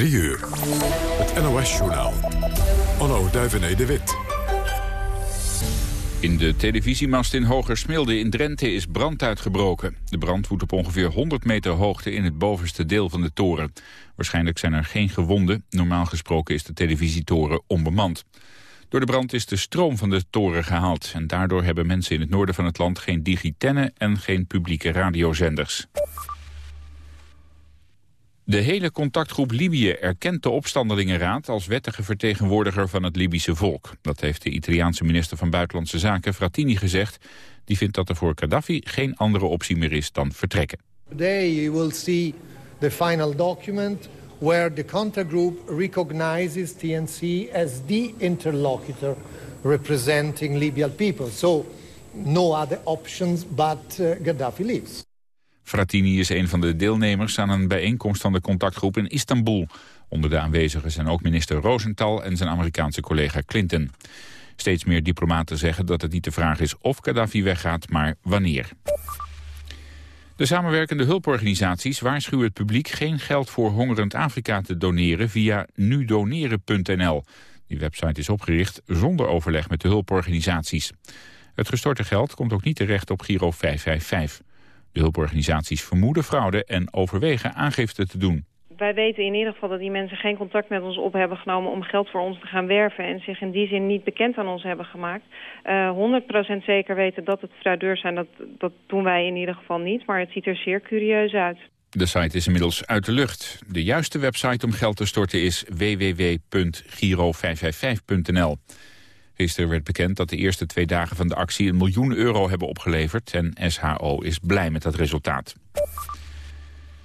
3 uur. Het NOS-journaal. Onno Duivené de Wit. In de televisiemast in Hogersmilde in Drenthe is brand uitgebroken. De brand woedt op ongeveer 100 meter hoogte in het bovenste deel van de toren. Waarschijnlijk zijn er geen gewonden. Normaal gesproken is de televisietoren onbemand. Door de brand is de stroom van de toren gehaald. En daardoor hebben mensen in het noorden van het land geen digitennen en geen publieke radiozenders. De hele contactgroep Libië erkent de opstandelingenraad als wettige vertegenwoordiger van het Libische volk. Dat heeft de Italiaanse minister van Buitenlandse Zaken Frattini gezegd. Die vindt dat er voor Gaddafi geen andere optie meer is dan vertrekken. Today you will see the final document where the contact group recognizes TNC as the interlocutor representing Libyan people. So no other options but uh, Gaddafi leaves. Frattini is een van de deelnemers aan een bijeenkomst van de contactgroep in Istanbul. Onder de aanwezigen zijn ook minister Rosenthal en zijn Amerikaanse collega Clinton. Steeds meer diplomaten zeggen dat het niet de vraag is of Gaddafi weggaat, maar wanneer. De samenwerkende hulporganisaties waarschuwen het publiek geen geld voor hongerend Afrika te doneren via nudoneren.nl. Die website is opgericht zonder overleg met de hulporganisaties. Het gestorte geld komt ook niet terecht op Giro 555. De hulporganisaties vermoeden fraude en overwegen aangifte te doen. Wij weten in ieder geval dat die mensen geen contact met ons op hebben genomen om geld voor ons te gaan werven en zich in die zin niet bekend aan ons hebben gemaakt. Uh, 100% zeker weten dat het fraudeurs zijn, dat, dat doen wij in ieder geval niet, maar het ziet er zeer curieus uit. De site is inmiddels uit de lucht. De juiste website om geld te storten is www.giro555.nl. Gisteren werd bekend dat de eerste twee dagen van de actie een miljoen euro hebben opgeleverd en SHO is blij met dat resultaat.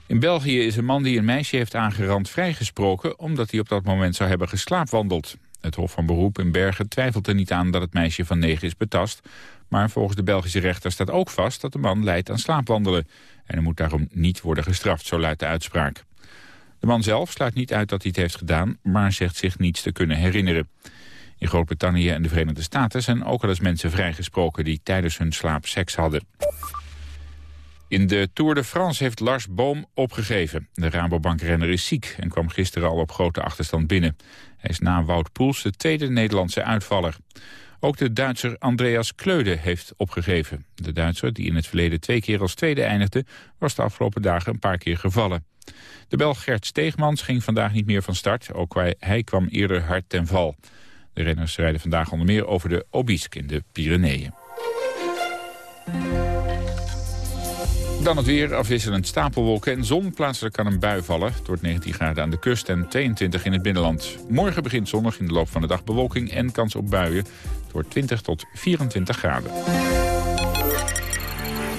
In België is een man die een meisje heeft aangerand vrijgesproken omdat hij op dat moment zou hebben geslaapwandeld. Het Hof van Beroep in Bergen twijfelt er niet aan dat het meisje van negen is betast. Maar volgens de Belgische rechter staat ook vast dat de man leidt aan slaapwandelen. En hij moet daarom niet worden gestraft, zo luidt de uitspraak. De man zelf sluit niet uit dat hij het heeft gedaan, maar zegt zich niets te kunnen herinneren. In Groot-Brittannië en de Verenigde Staten zijn ook al eens mensen vrijgesproken die tijdens hun slaap seks hadden. In de Tour de France heeft Lars Boom opgegeven. De Rabobankrenner is ziek en kwam gisteren al op grote achterstand binnen. Hij is na Wout Poels de tweede Nederlandse uitvaller. Ook de Duitser Andreas Kleude heeft opgegeven. De Duitser, die in het verleden twee keer als tweede eindigde... was de afgelopen dagen een paar keer gevallen. De Belg Gert Steegmans ging vandaag niet meer van start. Ook hij kwam eerder hard ten val. De renners rijden vandaag onder meer over de Obisque in de Pyreneeën. Dan het weer, afwisselend stapelwolken en zon. Plaatselijk kan een bui vallen. Het wordt 19 graden aan de kust en 22 in het binnenland. Morgen begint zonnig in de loop van de dag bewolking en kans op buien. Het wordt 20 tot 24 graden.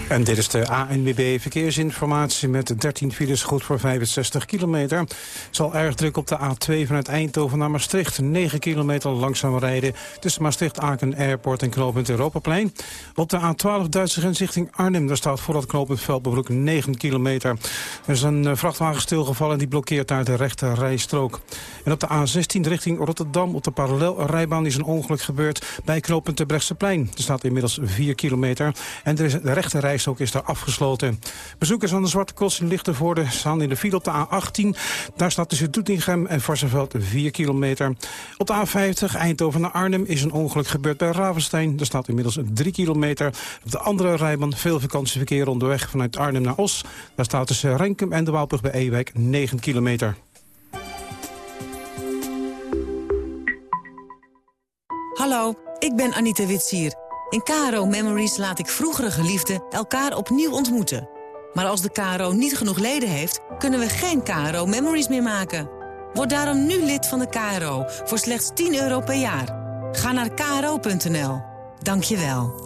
En dit is de ANWB Verkeersinformatie met 13 files goed voor 65 kilometer. Zal erg druk op de A2 vanuit Eindhoven naar Maastricht. 9 kilometer langzaam rijden tussen Maastricht, Aken Airport en knooppunt Europaplein. Op de A12 Duitse grens richting Arnhem. Daar staat voor dat knooppunt Veldbebroek 9 kilometer. Er is een eh, vrachtwagen stilgevallen die blokkeert daar de rechte rijstrook. En op de A16 richting Rotterdam op de parallelrijbaan is een ongeluk gebeurd bij knooppunt Brechtseplein. Er staat inmiddels 4 kilometer en er is de rechte rij rijstrook is daar afgesloten. Bezoekers aan de Zwarte Kots in Lichtenvoorde staan in de file op de A18. Daar staat tussen Doetinchem en Varsenveld 4 kilometer. Op de A50 Eindhoven naar Arnhem is een ongeluk gebeurd bij Ravenstein. Er staat inmiddels 3 kilometer. Op de andere rijbaan veel vakantieverkeer onderweg vanuit Arnhem naar Os. Daar staat tussen Renkum en de Waalbrug bij Ewijk 9 kilometer. Hallo, ik ben Anita Witsier. In KRO Memories laat ik vroegere geliefden elkaar opnieuw ontmoeten. Maar als de KRO niet genoeg leden heeft, kunnen we geen KRO Memories meer maken. Word daarom nu lid van de KRO voor slechts 10 euro per jaar. Ga naar kro.nl. Dank je wel.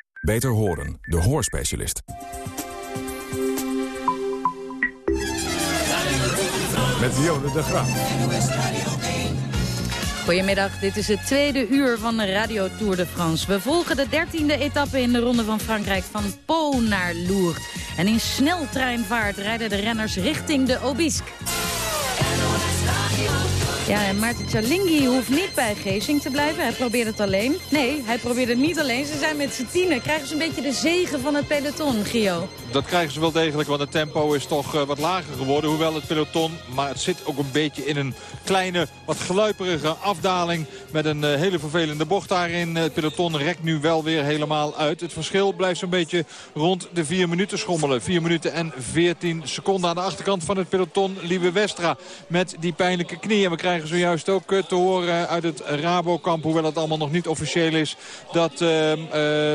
Beter horen, de hoorspecialist. met Dionne de Graaf. Goedemiddag, dit is het tweede uur van de Radio Tour de France. We volgen de dertiende etappe in de Ronde van Frankrijk van Po naar Lourdes. En in sneltreinvaart rijden de renners richting de Obisque. Ja, en Maarten Chalingi hoeft niet bij Geesing te blijven. Hij probeert het alleen. Nee, hij probeert het niet alleen. Ze zijn met z'n tienen. Krijgen ze een beetje de zegen van het peloton, Gio? Dat krijgen ze wel degelijk, want het tempo is toch uh, wat lager geworden. Hoewel het peloton, maar het zit ook een beetje in een kleine, wat gluiperige afdaling. Met een uh, hele vervelende bocht daarin. Het peloton rekt nu wel weer helemaal uit. Het verschil blijft zo'n beetje rond de 4 minuten schommelen. 4 minuten en 14 seconden aan de achterkant van het peloton. Lieve Westra met die pijnlijke knie. En we krijgen zojuist ook uh, te horen uit het Rabokamp, hoewel het allemaal nog niet officieel is, dat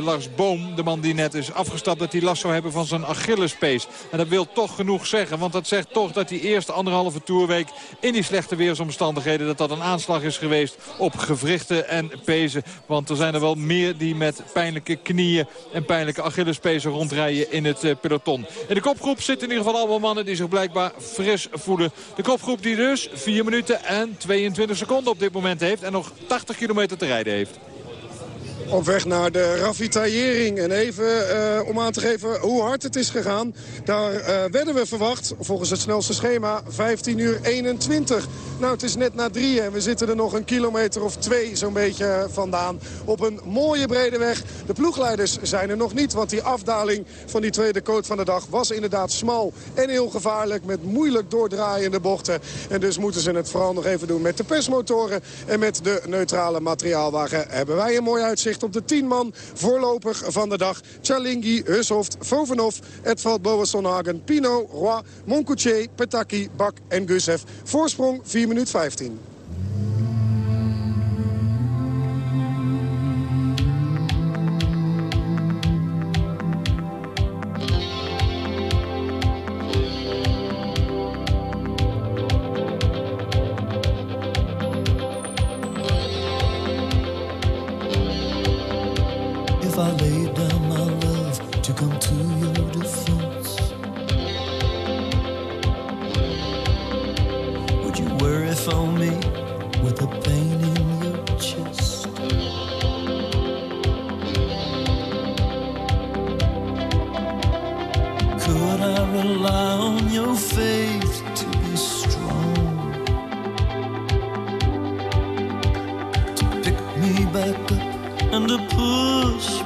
Lars Boom, de man die net is afgestapt, dat hij last zou hebben van zijn Achillespees. En dat wil toch genoeg zeggen. Want dat zegt toch dat die eerste anderhalve toerweek in die slechte weersomstandigheden... dat dat een aanslag is geweest op gewrichten en pezen. Want er zijn er wel meer die met pijnlijke knieën en pijnlijke Achillespezen rondrijden in het peloton. In de kopgroep zitten in ieder geval allemaal mannen die zich blijkbaar fris voelen. De kopgroep die dus 4 minuten en 22 seconden op dit moment heeft. En nog 80 kilometer te rijden heeft op weg naar de ravitaillering. En even uh, om aan te geven hoe hard het is gegaan. Daar uh, werden we verwacht, volgens het snelste schema, 15 uur 21. Nou, het is net na drie en we zitten er nog een kilometer of twee zo'n beetje vandaan. Op een mooie brede weg. De ploegleiders zijn er nog niet, want die afdaling van die tweede coat van de dag was inderdaad smal en heel gevaarlijk met moeilijk doordraaiende bochten. En dus moeten ze het vooral nog even doen met de persmotoren en met de neutrale materiaalwagen. Hebben wij een mooi uitzicht op de 10 man voorlopig van de dag. Chalingi, Hushoft, Vovenov, Edvald Boasson-Hagen, Pino, Roy, Moncoutier, Petaki, Bak en Gusev. Voorsprong 4 minuut 15. You worry for me with the pain in your chest? Could I rely on your faith to be strong? To pick me back up and to push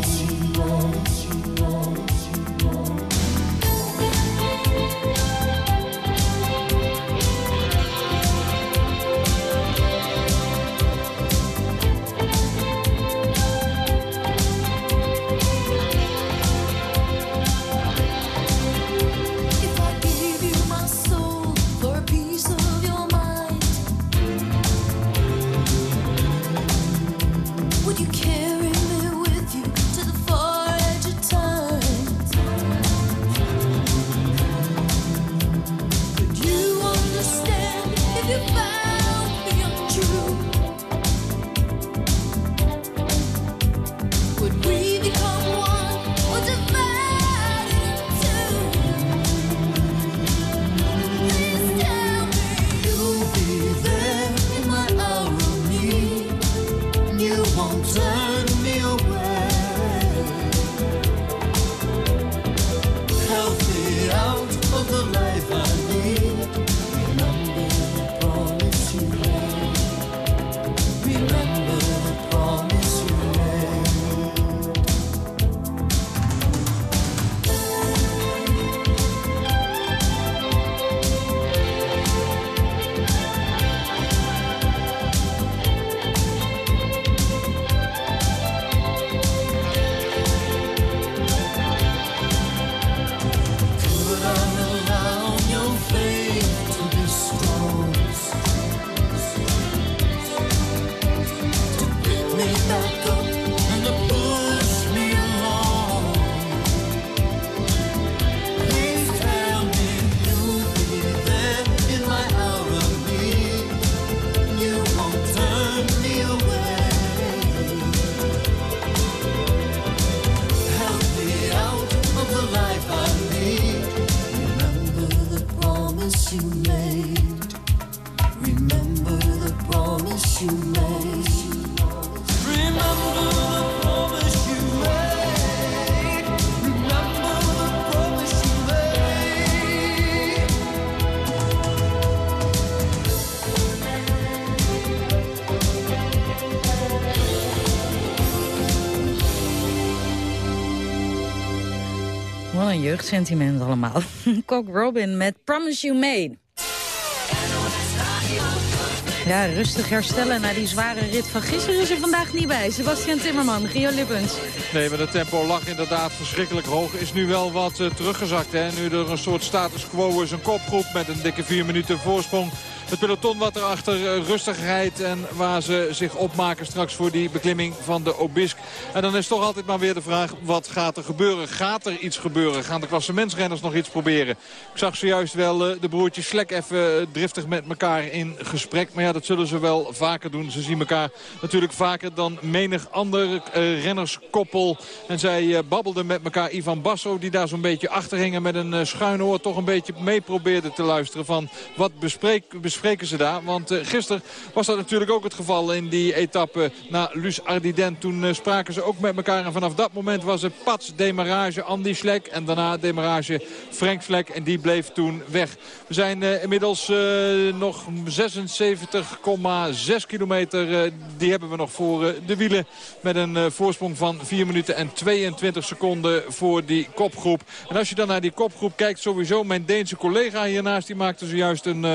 Jeugdsentiment allemaal. Cock Robin met Promise You Made. Ja, rustig herstellen na die zware rit van gisteren is er vandaag niet bij. Sebastian Timmerman, Gio Lippens. Nee, maar het tempo lag inderdaad verschrikkelijk hoog. Is nu wel wat uh, teruggezakt. Hè? Nu er een soort status quo is. Een kopgroep met een dikke vier minuten voorsprong. Het peloton wat erachter uh, rustig rijdt en waar ze zich opmaken straks voor die beklimming van de Obisk. En dan is toch altijd maar weer de vraag, wat gaat er gebeuren? Gaat er iets gebeuren? Gaan de klassementsrenners nog iets proberen? Ik zag zojuist wel uh, de broertjes Slek even driftig met elkaar in gesprek. Maar ja, dat zullen ze wel vaker doen. Ze zien elkaar natuurlijk vaker dan menig ander rennerskoppel. En zij babbelden met elkaar Ivan Basso, die daar zo'n beetje achter hingen met een schuin oor. Toch een beetje mee probeerde te luisteren van wat bespreek, bespreken ze daar. Want uh, gisteren was dat natuurlijk ook het geval in die etappe naar Lus Ardiden. Toen uh, spraken ze ook met elkaar. En vanaf dat moment was het Pats demarage Andy Slek. En daarna demarage Frank Vlek. En die bleef toen weg. We zijn uh, inmiddels nog 76,6 kilometer. die hebben we nog voor de wielen. Met een voorsprong van 4 minuten en 22 seconden voor die kopgroep. En als je dan naar die kopgroep kijkt, sowieso mijn Deense collega hiernaast... die maakte zojuist een uh,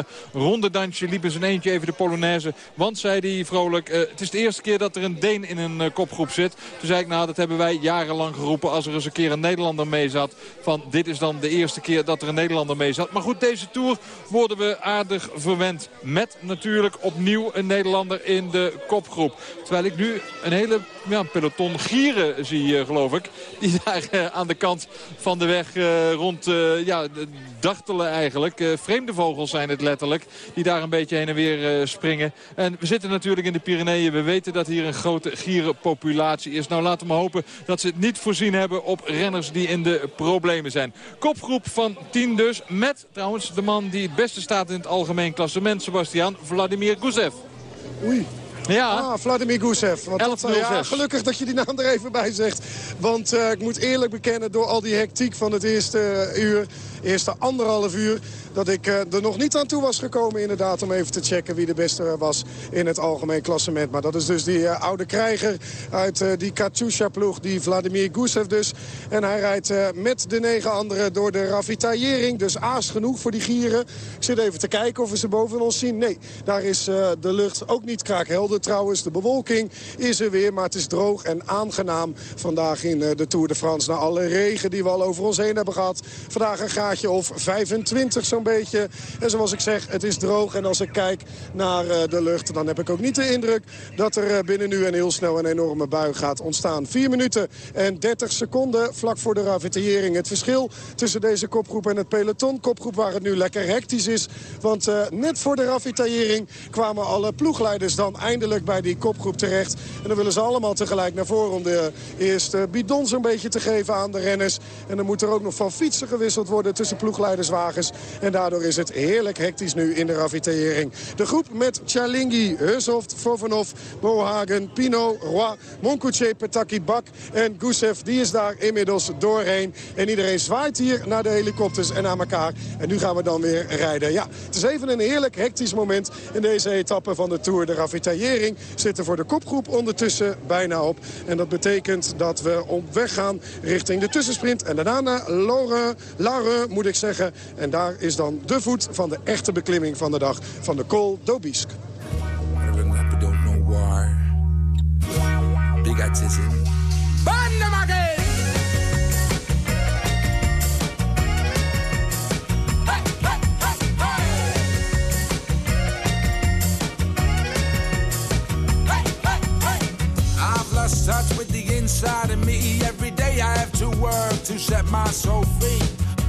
rondedansje, liep in zijn eentje even de Polonaise. Want, zei hij vrolijk, uh, het is de eerste keer dat er een Deen in een uh, kopgroep zit. Toen zei ik, nou, dat hebben wij jarenlang geroepen als er eens een keer een Nederlander mee zat. Van, dit is dan de eerste keer dat er een Nederlander mee zat. Maar goed, deze Tour worden we aardig verwend. Met natuurlijk opnieuw een Nederlander in de kopgroep. Terwijl ik nu een hele ja, peloton gieren zie, geloof ik. Die daar aan de kant van de weg rond ja, dartelen eigenlijk. vreemde vogels zijn het letterlijk. Die daar een beetje heen en weer springen. En we zitten natuurlijk in de Pyreneeën. We weten dat hier een grote gierenpopulatie is. Nou laten we hopen dat ze het niet voorzien hebben op renners die in de problemen zijn. Kopgroep van 10 dus. Met trouwens de man die het beste staat in het algemeen klassement. Sebastian Vladimir Gusev. Oei. Ja. Ah, Vladimir Gusev. Want dat, ja, gelukkig dat je die naam er even bij zegt. Want uh, ik moet eerlijk bekennen, door al die hectiek van het eerste uur... eerste anderhalf uur dat ik uh, er nog niet aan toe was gekomen inderdaad om even te checken wie de beste was in het algemeen klassement. Maar dat is dus die uh, oude krijger uit uh, die Katusha-ploeg, die Vladimir Gusev dus. En hij rijdt met de negen anderen door de ravitaillering. Dus aas genoeg voor die gieren. Ik zit even te kijken of we ze boven ons zien. Nee, daar is de lucht ook niet kraakhelder trouwens. De bewolking is er weer, maar het is droog en aangenaam vandaag in de Tour de France. Na alle regen die we al over ons heen hebben gehad. Vandaag een graadje of 25 zo'n beetje. En zoals ik zeg, het is droog. En als ik kijk naar uh, de lucht, dan heb ik ook niet de indruk... dat er uh, binnen nu en heel snel een enorme bui gaat ontstaan. 4 minuten en 30 seconden vlak voor de ravitaillering. Het verschil tussen deze kopgroep en het peloton. Kopgroep waar het nu lekker hectisch is. Want uh, net voor de ravitaillering kwamen alle ploegleiders dan eindelijk bij die kopgroep terecht. En dan willen ze allemaal tegelijk naar voren om de eerste bidon zo'n beetje te geven aan de renners. En dan moet er ook nog van fietsen gewisseld worden tussen ploegleiderswagens. En daardoor is het heerlijk hectisch nu in de ravitaillering. De groep met Chalingi, Hushoft, Vovanov, Bohagen, Pino, Roy, Moncoutier, Petaki, Bak en Gusev. Die is daar inmiddels doorheen. En iedereen zwaait hier naar de helikopters en naar elkaar. En nu gaan we dan weer rijden. Ja, het is even een heerlijk hectisch moment in deze etappe van de Tour. De ravitaillering zit er voor de kopgroep ondertussen bijna op. En dat betekent dat we op weg gaan richting de tussensprint. En daarna naar Laure, Moet ik zeggen. En daar is dan de voet van de echte beklimming van de dag van de Col d'Aubisque. touch with the inside of me. Every day I have to work to set my soul free.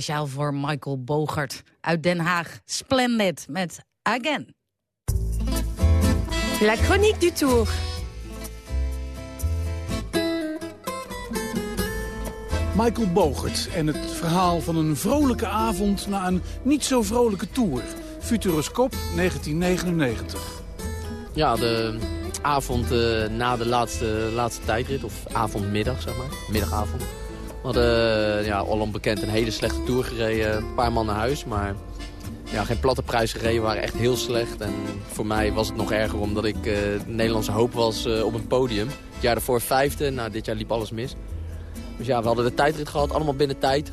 Speciaal voor Michael Bogert uit Den Haag. Splendid met Again. La chronique du tour. Michael Bogert en het verhaal van een vrolijke avond na een niet zo vrolijke tour. Futuroscoop 1999. Ja, de avond uh, na de laatste, laatste tijdrit, of avondmiddag zeg maar, middagavond. We hadden uh, ja, al onbekend een hele slechte tour gereden. Een paar man naar huis, maar ja, geen platte prijs gereden. We waren echt heel slecht. En voor mij was het nog erger omdat ik uh, Nederlandse hoop was uh, op een podium. Het jaar daarvoor vijfde. Nou, dit jaar liep alles mis. Dus ja, we hadden de tijdrit gehad, allemaal binnen tijd.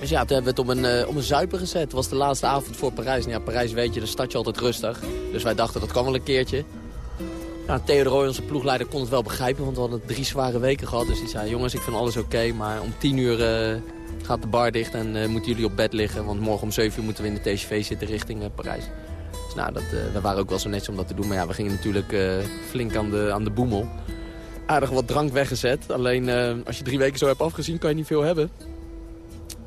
Dus ja, toen hebben we het om een, uh, om een zuipen gezet. Het was de laatste avond voor Parijs. En ja, Parijs weet je, dan start je altijd rustig. Dus wij dachten, dat kan wel een keertje. Nou, Theo onze ploegleider, kon het wel begrijpen, want we hadden drie zware weken gehad. Dus hij zei, jongens, ik vind alles oké, maar om tien uur uh, gaat de bar dicht en uh, moeten jullie op bed liggen. Want morgen om zeven uur moeten we in de TGV zitten richting uh, Parijs. Dus nou, dat, we waren ook wel zo netjes om dat te doen. Maar ja, we gingen natuurlijk flink aan de, aan de boemel. Aardig wat drank weggezet. Alleen als je drie weken zo hebt afgezien, kan je niet veel hebben.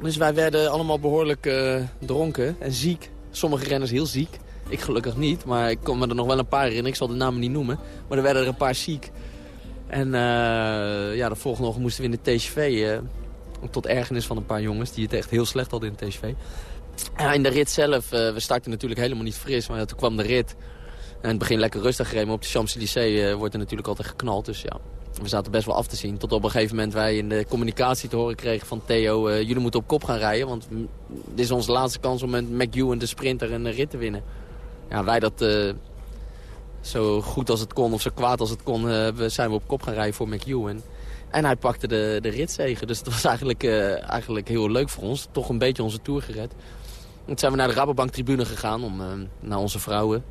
Dus wij werden allemaal behoorlijk dronken en ziek. Sommige renners heel ziek. Ik gelukkig niet, maar ik kon me er nog wel een paar herinneren. Ik zal de namen niet noemen. Maar er werden er een paar ziek. En uh, ja, de volgende ochtend moesten we in de TGV. Uh, tot ergernis van een paar jongens die het echt heel slecht hadden in de TGV. Ja, in de rit zelf, uh, we starten natuurlijk helemaal niet fris. Maar toen kwam de rit. En het begin lekker rustig gereden. Maar op de Champs-Élysées wordt er natuurlijk altijd geknald. Dus ja, we zaten best wel af te zien. Tot op een gegeven moment wij in de communicatie te horen kregen van Theo... jullie moeten op kop gaan rijden, want dit is onze laatste kans om met McEwen de sprinter een rit te winnen ja, wij dat uh, zo goed als het kon of zo kwaad als het kon... Uh, zijn we op kop gaan rijden voor McEwen. En hij pakte de, de ritzegen. Dus het was eigenlijk, uh, eigenlijk heel leuk voor ons. Toch een beetje onze tour gered. Toen zijn we naar de Rabobank tribune gegaan, om, naar onze vrouwen.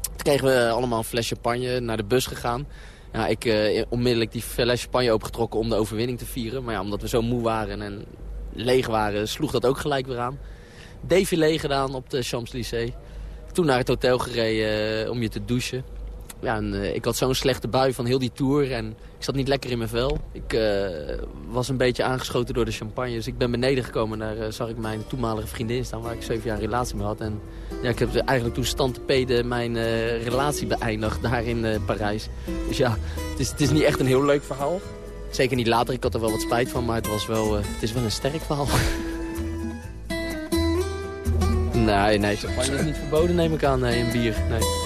Toen kregen we allemaal een fles champagne, naar de bus gegaan. Ja, ik onmiddellijk die fles champagne opengetrokken om de overwinning te vieren. Maar ja, omdat we zo moe waren en leeg waren, sloeg dat ook gelijk weer aan. Défilé gedaan op de Champs-Élysées toen naar het hotel gereden eh, om je te douchen. ja, en, ik had zo'n slechte bui van heel die tour en ik zat niet lekker in mijn vel. Ik was een beetje aangeschoten door de champagne. Dus ik ben beneden gekomen en daar zag ik mijn toenmalige vriendin staan... waar ik zeven jaar relatie mee had. En ja, ik heb eigenlijk toen stand mijn relatie beëindigd daar in Parijs. Dus ja, het is, het is niet echt een heel leuk verhaal. Zeker niet later, ik had er wel wat spijt van, maar het, was wel, het is wel een sterk verhaal. Nee, nee, champagne is niet verboden neem ik aan nee, in bier. Nee.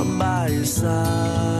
I'm by your side.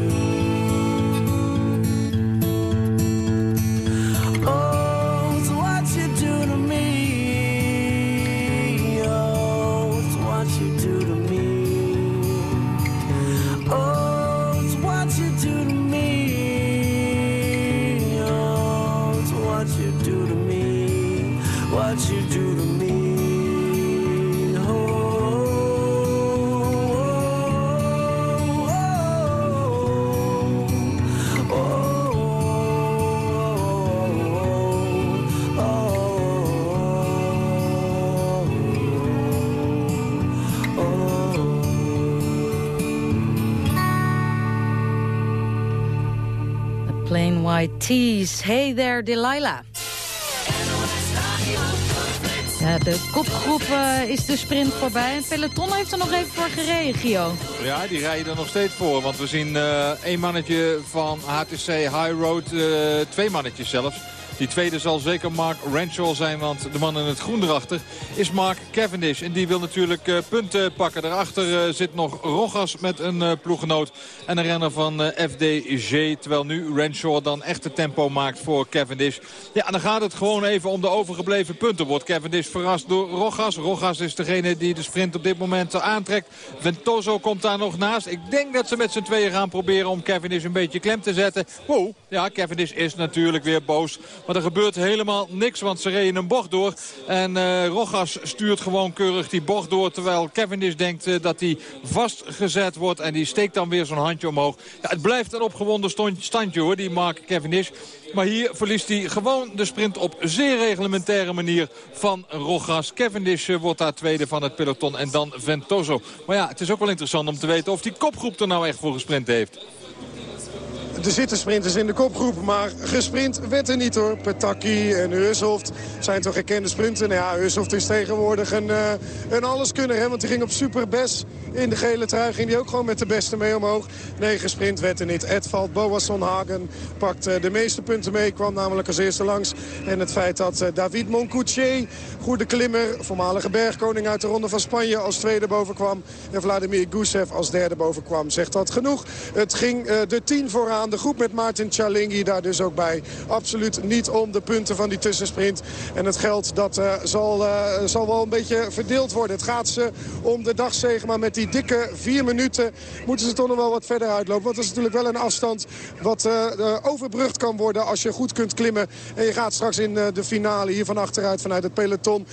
Tease. Hey there, Delilah. Ja, de kopgroep uh, is de sprint voorbij. En peloton heeft er nog even voor gereden, Gio. Ja, die rijden er nog steeds voor. Want we zien uh, één mannetje van HTC High Road, uh, twee mannetjes zelfs Die tweede zal zeker Mark Renshaw zijn, want de man in het groen erachter is Mark Cavendish. En die wil natuurlijk uh, punten pakken. Daarachter uh, zit nog Rogas met een uh, ploeggenoot en een renner van FDG. Terwijl nu Renshaw dan echt de tempo maakt voor Cavendish. Ja, dan gaat het gewoon even om de overgebleven punten. Wordt Cavendish verrast door Rogas. Rogas is degene die de sprint op dit moment aantrekt. Ventoso komt daar nog naast. Ik denk dat ze met z'n tweeën gaan proberen om Cavendish een beetje klem te zetten. Wow, ja, Cavendish is natuurlijk weer boos. Maar er gebeurt helemaal niks, want ze reden een bocht door. En uh, Rogas stuurt gewoon keurig die bocht door. Terwijl Cavendish denkt uh, dat hij vastgezet wordt. En die steekt dan weer zo'n handje omhoog. Ja, het blijft een opgewonden standje hoor, die Mark Cavendish. Maar hier verliest hij gewoon de sprint op zeer reglementaire manier van Rogas. Cavendish uh, wordt daar tweede van het peloton en dan Ventoso. Maar ja, het is ook wel interessant om te weten of die kopgroep er nou echt voor gesprint heeft. Er zitten sprinters in de kopgroep, maar gesprint werd er niet hoor. Petaki en Hushoft zijn toch gekende sprinten. Nou ja, Hushoft is tegenwoordig een, uh, een alleskunner, hè, want die ging op superbest in de gele trui. Ging die ook gewoon met de beste mee omhoog. Nee, gesprint werd er niet. Edvald Boasson Hagen pakt de meeste punten mee. Kwam namelijk als eerste langs. En het feit dat uh, David Moncoutier, goede klimmer, voormalige bergkoning uit de Ronde van Spanje, als tweede boven kwam. En Vladimir Gusev als derde boven kwam. Zegt dat genoeg. Het ging de tien vooraan de groep met Martin Chalingi daar dus ook bij. Absoluut niet om de punten van die tussensprint. En het geld dat uh, zal, uh, zal wel een beetje verdeeld worden. Het gaat ze om de dagzegen, maar met die dikke vier minuten moeten ze toch nog wel wat verder uitlopen. Want dat is natuurlijk wel een afstand wat uh, overbrugd kan worden als je goed kunt klimmen. En je gaat straks in de finale hier van achteruit vanuit het peloton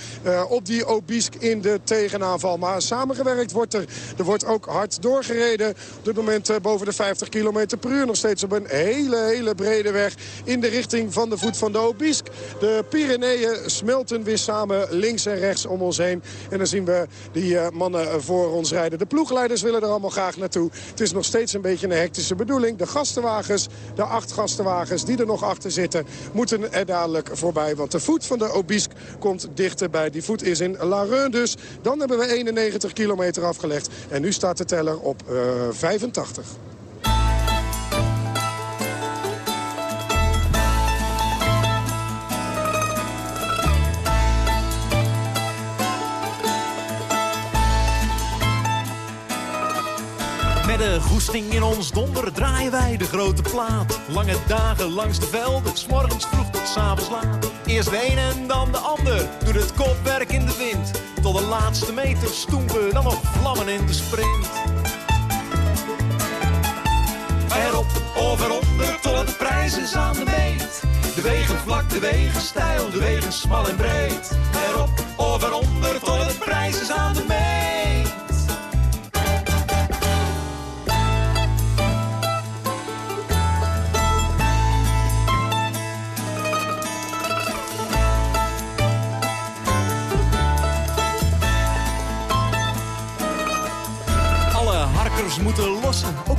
op die Obisk in de tegenaanval. Maar samengewerkt wordt er. Er wordt ook hard doorgereden. Op dit moment boven de 50 km per uur nog steeds op een hele, hele brede weg in de richting van de voet van de Obisk. De Pyreneeën smelten weer samen links en rechts om ons heen. En dan zien we die uh, mannen voor ons rijden. De ploegleiders willen er allemaal graag naartoe. Het is nog steeds een beetje een hectische bedoeling. De gastenwagens, de acht gastenwagens die er nog achter zitten... moeten er dadelijk voorbij. Want de voet van de Obisk komt dichterbij. Die voet is in La Reun dus. Dan hebben we 91 kilometer afgelegd. En nu staat de teller op uh, 85. Een goesting in ons donder draaien wij de grote plaat. Lange dagen langs de velden, s morgens vroeg tot avonds laat. Eerst de een en dan de ander, doet het kopwerk in de wind. Tot de laatste meter stoempen, dan nog vlammen in de sprint. Erop of eronder, tot de prijs is aan de meet. De wegen vlak, de wegen stijl, de wegen smal en breed. Erop of eronder, tot de prijs is aan de meet.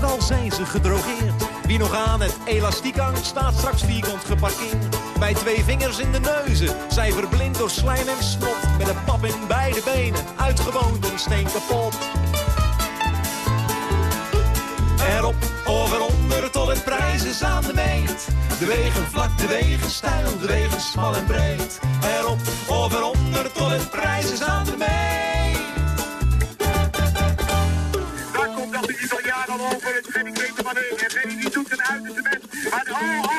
Al zijn ze gedrogeerd. Wie nog aan het elastiek hangt, staat straks vierkant geparkeerd. Bij twee vingers in de neuzen, zij verblind door slijm en snot. Met een pap in beide benen, uitgewoond en steen kapot. Erop of eronder tot het prijs is aan de meet. De wegen vlak, de wegen stijl, de wegen smal en breed. Erop of eronder tot het prijs is aan de meet. Over het Kreter van Heugen. En Freddy die zoekt een uiterste best. Maar oh, oh,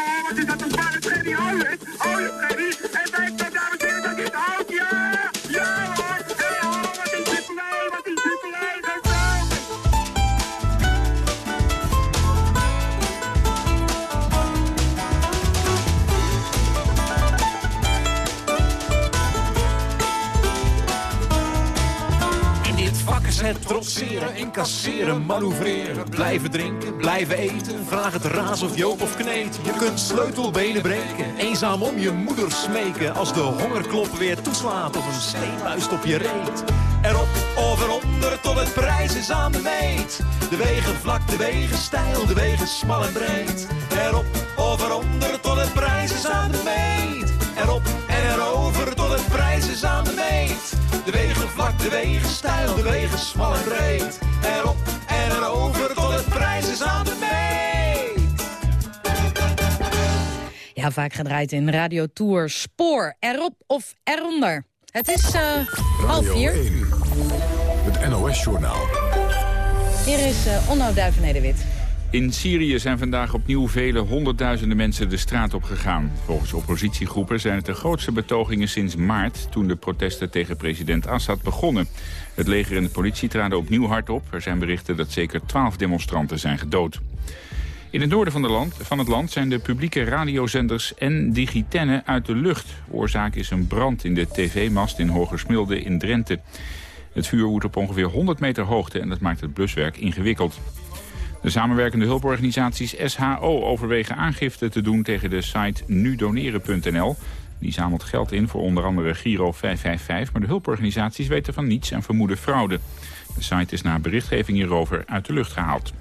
incasseren, manoeuvreren. Blijven drinken, blijven eten, vraag het raas of Joop of Kneet. Je kunt sleutelbenen breken, eenzaam om je moeder smeken. Als de hongerklop weer toeslaat of een steenbuist op je reet. Erop of eronder tot het prijs is aan de meet. De wegen vlak, de wegen stijl, de wegen smal en breed. Erop of eronder tot het prijs is aan de meet. Erop en erover tot het prijs is aan de meet. De wegen vlak, de wegen stijl, de wegen smal en breed. Erop en erover tot het prijs is aan de meet. Ja, vaak gedraaid in Radio Tour. Spoor, erop of eronder. Het is uh, half Radio vier. 1. Het NOS-journaal. Hier is uh, Onno. In Syrië zijn vandaag opnieuw vele honderdduizenden mensen de straat op gegaan. Volgens oppositiegroepen zijn het de grootste betogingen sinds maart... toen de protesten tegen president Assad begonnen. Het leger en de politie traden opnieuw hard op. Er zijn berichten dat zeker twaalf demonstranten zijn gedood. In het noorden van, land, van het land zijn de publieke radiozenders en digitennen uit de lucht. Oorzaak is een brand in de tv-mast in Hogersmilde in Drenthe. Het vuur woedt op ongeveer 100 meter hoogte en dat maakt het bluswerk ingewikkeld. De samenwerkende hulporganisaties SHO overwegen aangifte te doen tegen de site nudoneren.nl. Die zamelt geld in voor onder andere Giro 555, maar de hulporganisaties weten van niets en vermoeden fraude. De site is na berichtgeving hierover uit de lucht gehaald.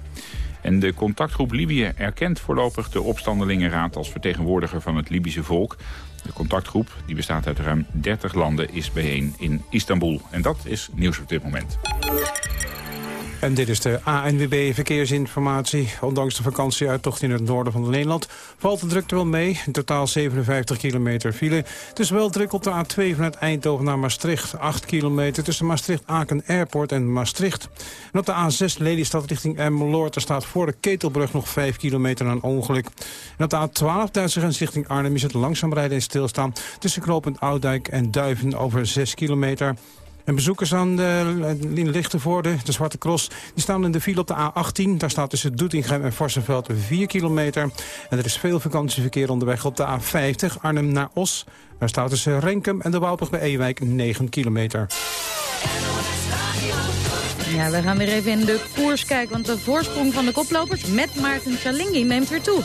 En de contactgroep Libië erkent voorlopig de opstandelingenraad als vertegenwoordiger van het Libische volk. De contactgroep, die bestaat uit ruim 30 landen, is bijeen in Istanbul. En dat is nieuws op dit moment. En dit is de ANWB Verkeersinformatie. Ondanks de vakantieuittocht in het noorden van Nederland valt de drukte wel mee. In totaal 57 kilometer file. Het is wel druk op de A2 vanuit Eindhoven naar Maastricht. 8 kilometer tussen Maastricht-Aken Airport en Maastricht. En op de A6 Lelystad richting Emmeloord. Er staat voor de Ketelbrug nog 5 kilometer aan ongeluk. En op de A12 Duitse richting Arnhem is het langzaam rijden en stilstaan... tussen knooppunt Oudijk en Duiven over 6 kilometer. En bezoekers aan de Lichtenvoorde, de Zwarte Cross, die staan in de file op de A18. Daar staat tussen Doetinchem en Varsenveld 4 kilometer. En er is veel vakantieverkeer onderweg op de A50, Arnhem naar Os. Daar staat tussen Renkum en de Waalbrug bij Ewijk 9 kilometer. Ja, we gaan weer even in de koers kijken, want de voorsprong van de koplopers met Maarten Chalingi neemt weer toe.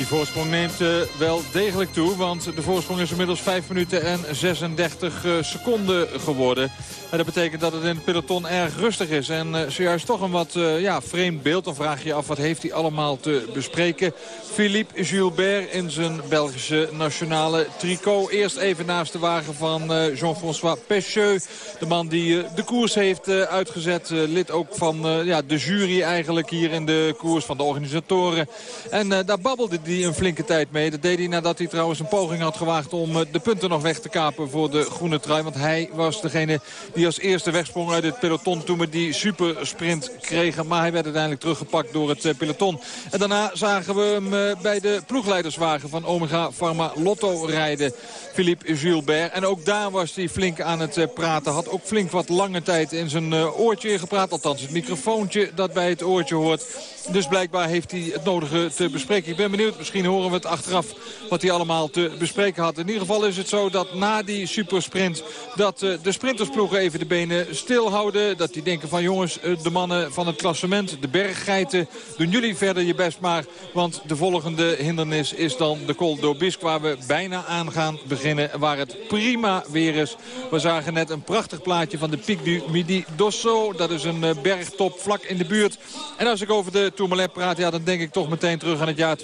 Die voorsprong neemt uh, wel degelijk toe, want de voorsprong is inmiddels 5 minuten en 36 uh, seconden geworden. En dat betekent dat het in het peloton erg rustig is. En uh, zojuist toch een wat ja, vreemd beeld. Dan vraag je je af wat heeft hij allemaal te bespreken. Philippe Gilbert in zijn Belgische nationale tricot. Eerst even naast de wagen van Jean-François Pecheux. De man die de koers heeft uitgezet. lid ook van ja, de jury eigenlijk hier in de koers van de organisatoren. En daar babbelde hij een flinke tijd mee. Dat deed hij nadat hij trouwens een poging had gewaagd om de punten nog weg te kapen voor de groene trui. Want hij was degene die als eerste wegsprong uit het peloton toen we die supersprint kregen. Maar hij werd uiteindelijk teruggepakt door het peloton. En daarna zagen we hem bij de ploegleiderswagen van Omega Pharma Lotto rijden. Philippe Gilbert. En ook daar was hij flink aan het praten. Had ook flink wat lange tijd in zijn oortje gepraat. Althans het microfoontje dat bij het oortje hoort. Dus blijkbaar heeft hij het nodige te bespreken. Ik ben benieuwd, misschien horen we het achteraf wat hij allemaal te bespreken had. In ieder geval is het zo dat na die supersprint... dat de sprintersploegen even de benen stilhouden. Dat die denken van jongens, de mannen van het klassement, de berggeiten... doen jullie verder je best maar. Want de volgende hindernis is dan de Col d'Aubisque... waar we bijna aan gaan beginnen. Waar het prima weer is. We zagen net een prachtig plaatje van de Pic du Midi d'Osso. Dat is een bergtop vlak in de buurt. En als ik over de Tourmalet praat, ja, dan denk ik toch meteen terug aan het jaar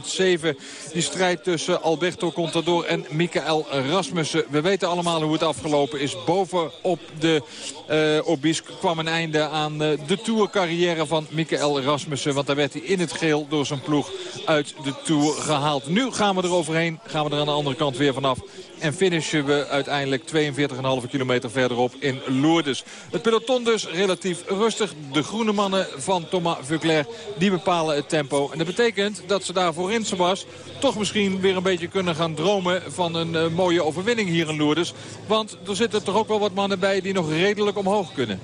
2007. Die strijd tussen Alberto Contador en Michael Rasmussen. We weten allemaal hoe het afgelopen is. Bovenop de uh, Obisque kwam een einde aan uh, de tourcarrière van Michael Rasmussen. Want daar werd hij in het geel door zijn ploeg uit de Tour gehaald. Nu gaan we er overheen, gaan we er aan de andere kant weer vanaf. En finishen we uiteindelijk 42,5 kilometer verderop in Lourdes. Het peloton dus relatief rustig. De groene mannen van Thomas Vuclair die bepalen het tempo. En dat betekent dat ze daar voorin, Sebas, toch misschien weer een beetje kunnen gaan dromen van een uh, mooie overwinning hier in Lourdes. Want er zitten toch ook wel wat mannen bij die nog redelijk omhoog kunnen.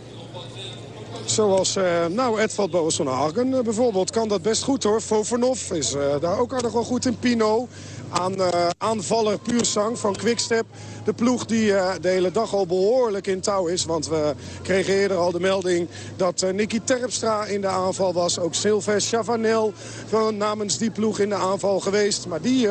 Zoals uh, nou, Edvald Boasson Hagen uh, bijvoorbeeld kan dat best goed hoor. Fofanov is uh, daar ook aardig wel goed in. Pino aan uh, aanvaller Puursang van Quickstep. De ploeg die uh, de hele dag al behoorlijk in touw is. Want we kregen eerder al de melding dat uh, Nicky Terpstra in de aanval was. Ook Sylvain Chavanel van namens die ploeg in de aanval geweest. Maar die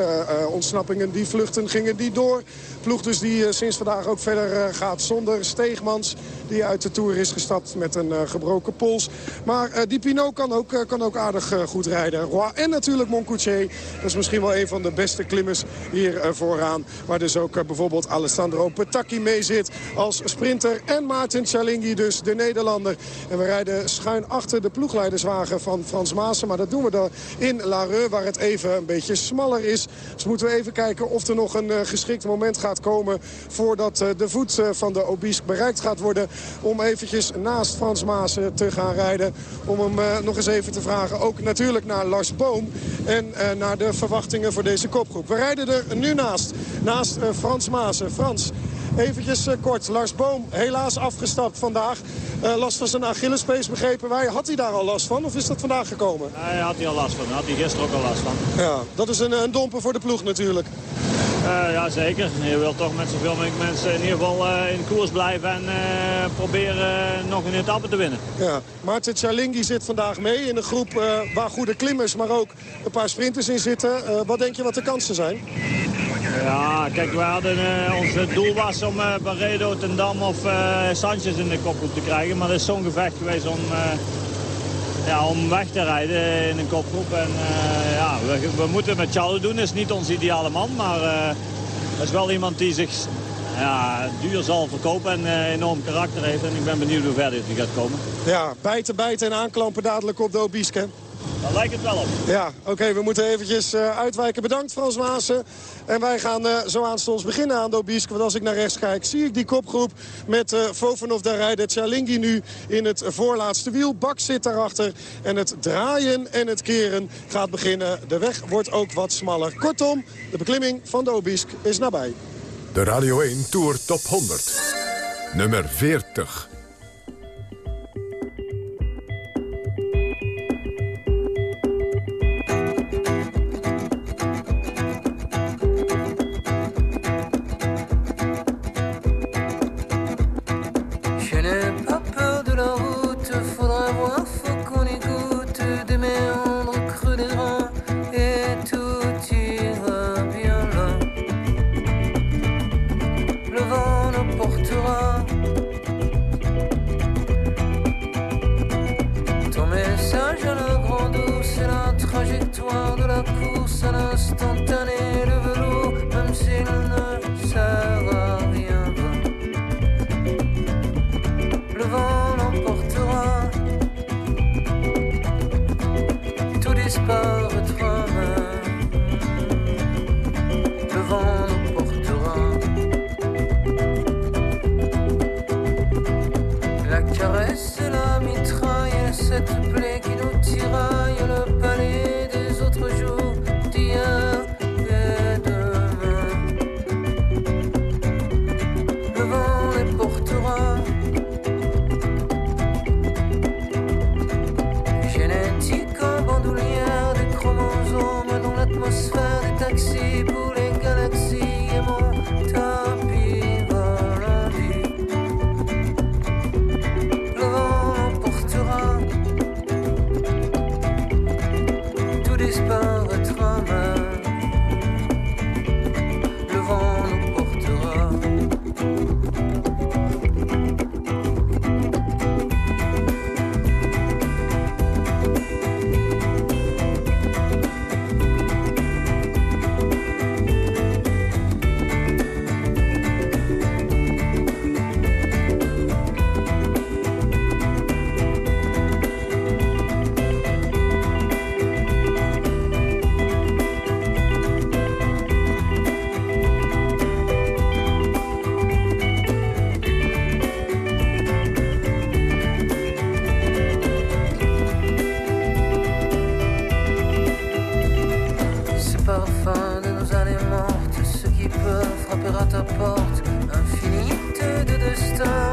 ontsnappingen, die vluchten gingen die door. Ploeg dus die sinds vandaag ook verder gaat zonder Steegmans. Die uit de Tour is gestapt met een gebroken pols. Maar die Pinot kan ook, kan ook aardig goed rijden. En natuurlijk Moncoutier. Dat is misschien wel een van de beste klimmers hier vooraan. Waar dus ook bijvoorbeeld Alessandro Petacchi mee zit als sprinter. En Maarten Chalingi dus, de Nederlander. En we rijden schuin achter de ploegleiderswagen van Frans Maassen. Maar dat doen we dan in La Reu, waar het even een beetje smaller is. Dus moeten we even kijken of er nog een uh, geschikt moment gaat komen... voordat de voet van de Obisque bereikt gaat worden... om eventjes naast Frans Maassen te gaan rijden. Om hem nog eens even te vragen. Ook natuurlijk naar Lars Boom en naar de verwachtingen voor deze kopgroep. We rijden er nu naast. Naast Frans Maassen. Frans, Eventjes uh, kort, Lars Boom helaas afgestapt vandaag. Uh, last van zijn Achillespees begrepen wij. Had hij daar al last van of is dat vandaag gekomen? Nee, had hij al last van. Had hij gisteren ook al last van. Ja, dat is een, een domper voor de ploeg natuurlijk. Uh, ja, zeker. Je wilt toch met zoveel mogelijk mensen in ieder geval uh, in koers blijven en uh, proberen nog een etappe te winnen. Ja, Maarten Chalingi zit vandaag mee in een groep waar goede klimmers, maar ook een paar sprinters in zitten. wat denk je wat de kansen zijn? Ja, kijk, we hadden, ons doel was om Barredo, Ten Dam of Sanchez in de kopgroep te krijgen. Maar er is zo'n gevecht geweest om ja, om weg te rijden in een kopgroep. En uh, ja, we, we, moeten met Charles doen. is niet ons ideale man, maar dat is wel iemand die zich ja, duur zal verkopen en uh, enorm karakter heeft. En ik ben benieuwd hoe verder die gaat komen. Ja, bijten, bijten en aanklampen dadelijk op de Obisque. Daar lijkt het wel op. Ja, oké, we moeten eventjes uh, uitwijken. Bedankt Frans Maassen. En wij gaan uh, zo aanstonds beginnen aan de Obisque. Want als ik naar rechts kijk, zie ik die kopgroep met uh, Fofanov daar rijden. Tjalingi nu in het voorlaatste wiel. Bak zit daarachter. En het draaien en het keren gaat beginnen. De weg wordt ook wat smaller. Kortom, de beklimming van de Obisque is nabij. De Radio 1 Tour Top 100. Nummer 40. soin de porte infinite de destin.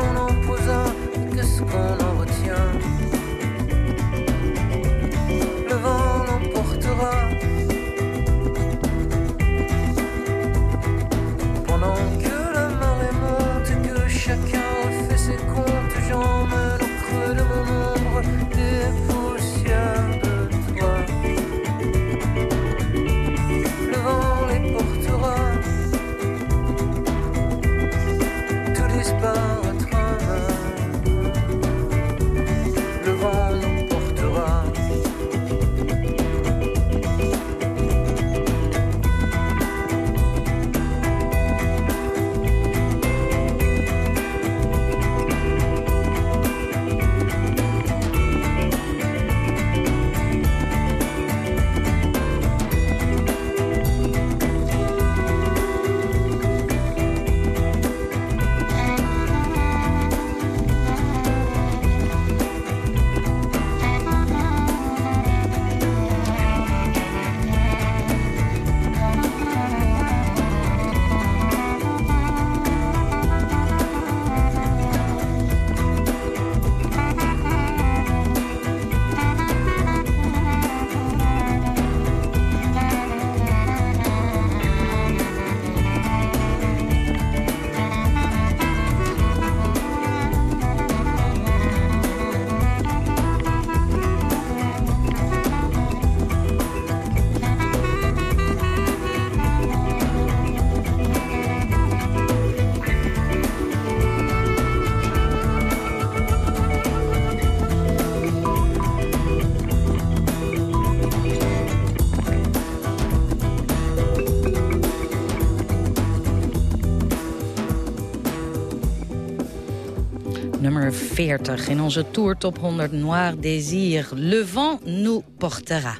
40 in onze Tour Top 100 Noir Désir. Le vent nous portera.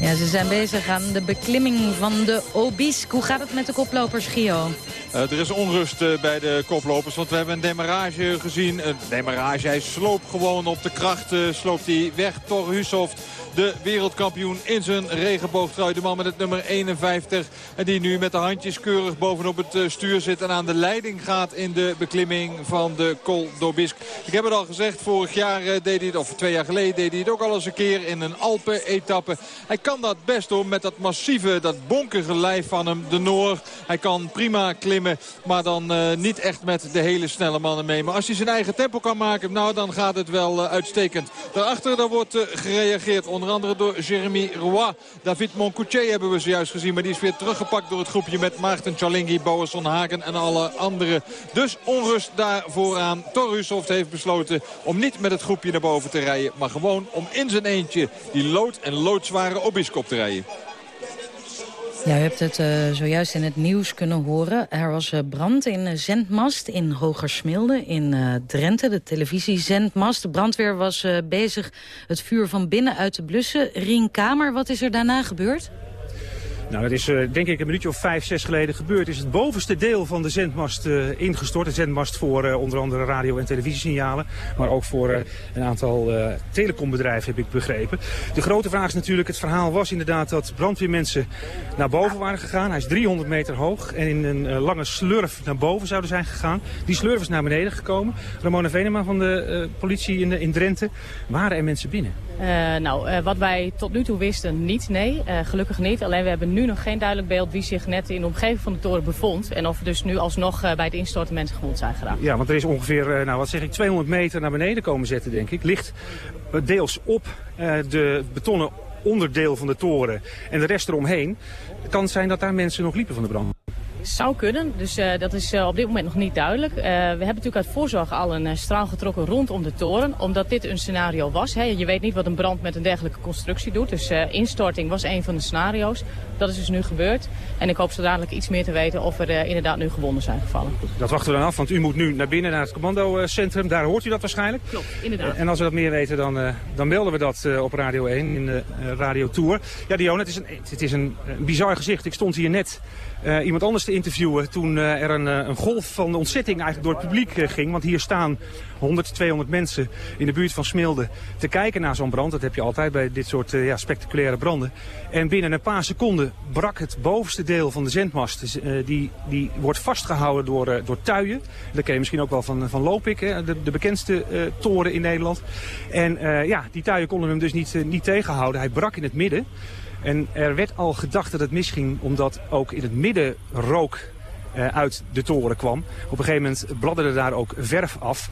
Ja, ze zijn bezig aan de beklimming van de Obisque. Hoe gaat het met de koplopers, Gio? Uh, er is onrust uh, bij de koplopers, want we hebben een demarrage gezien. Een demarrage, hij sloopt gewoon op de kracht, uh, sloopt hij weg. Thor Hushoft, de wereldkampioen in zijn regenboogtrui. De man met het nummer 51. En die nu met de handjes keurig bovenop het stuur zit. En aan de leiding gaat in de beklimming van de Col d'Aubisque. Ik heb het al gezegd, vorig jaar deed hij het, of twee jaar geleden deed hij het ook al eens een keer in een Alpen-etappe. Hij kan dat best doen met dat massieve, dat bonkige lijf van hem, de Noor. Hij kan prima klimmen. Maar dan uh, niet echt met de hele snelle mannen mee. Maar als hij zijn eigen tempo kan maken, nou dan gaat het wel uitstekend. Daarachter daar wordt gereageerd. Onder andere door Jeremy Roy. David Moncoutier hebben we zojuist gezien. Maar die is weer teruggepakt door het groepje met Maarten Chalingi, Boasson Hagen en alle anderen. Dus onrust daar vooraan. Torushoft heeft besloten om niet met het groepje naar boven te rijden. Maar gewoon om in zijn eentje die lood- en loodzware Obiskop te rijden. Ja, u hebt het uh, zojuist in het nieuws kunnen horen. Er was uh, brand in uh, Zendmast in Hogersmilde in Drenthe, de televisiezendmast. De brandweer was bezig het vuur van binnenuit te blussen. Rien Kamer, wat is er daarna gebeurd? Nou, dat is uh, denk ik een minuutje of vijf, zes geleden gebeurd. Is het bovenste deel van de zendmast uh, ingestort. De zendmast voor uh, onder andere radio- en televisiesignalen. Maar ook voor een aantal telecombedrijven, heb ik begrepen. De grote vraag is natuurlijk, het verhaal was inderdaad dat brandweermensen naar boven waren gegaan. Hij is 300 meter hoog en in een lange slurf naar boven zouden zijn gegaan. Die slurf is naar beneden gekomen. Ramona Venema van de politie in, in Drenthe. Waren er mensen binnen? Nou, wat wij tot nu toe wisten niet, nee. gelukkig niet. Alleen we hebben nu nog geen duidelijk beeld wie zich net in de omgeving van de toren bevond. En of er dus nu alsnog bij het instorten mensen gewond zijn geraakt. Ja, want er is ongeveer, nou wat zeg ik, 200 meter naar beneden komen zetten denk ik. Ligt deels op de betonnen onderdeel van de toren en de rest eromheen. Het kan zijn dat daar mensen nog liepen van de brand. Zou kunnen, dus uh, dat is uh, op dit moment nog niet duidelijk. Uh, we hebben natuurlijk uit voorzorg al een straal getrokken rondom de toren, omdat dit een scenario was. Hè. Je weet niet wat een brand met een dergelijke constructie doet, dus instorting was een van de scenario's. Dat is dus nu gebeurd en ik hoop zo dadelijk iets meer te weten of er inderdaad nu gewonden zijn gevallen. Dat wachten we dan af, want u moet nu naar binnen, naar het commandocentrum. Daar hoort u dat waarschijnlijk. Klopt, inderdaad. en als we dat meer weten, dan, dan melden we dat op Radio 1 in de Radio Tour. Ja, Dion, het is, een, het is een bizar gezicht. Ik stond hier net uh, iemand anders te interviewen toen uh, er een, uh, een, golf van ontzetting eigenlijk door het publiek ging. Want hier staan 100, 200 mensen in de buurt van Smilde te kijken naar zo'n brand. Dat heb je altijd bij dit soort ja, spectaculaire branden. En binnen een paar seconden brak het bovenste deel van de zendmast. Dus, die, die wordt vastgehouden door, door tuien. Dat ken je misschien ook wel van, van Lopik, hè? De, de bekendste toren in Nederland. En ja, die tuien konden hem dus niet, niet tegenhouden. Hij brak in het midden. En er werd al gedacht dat het misging omdat ook in het midden rook uh, uit de toren kwam. Op een gegeven moment bladderde daar ook verf af.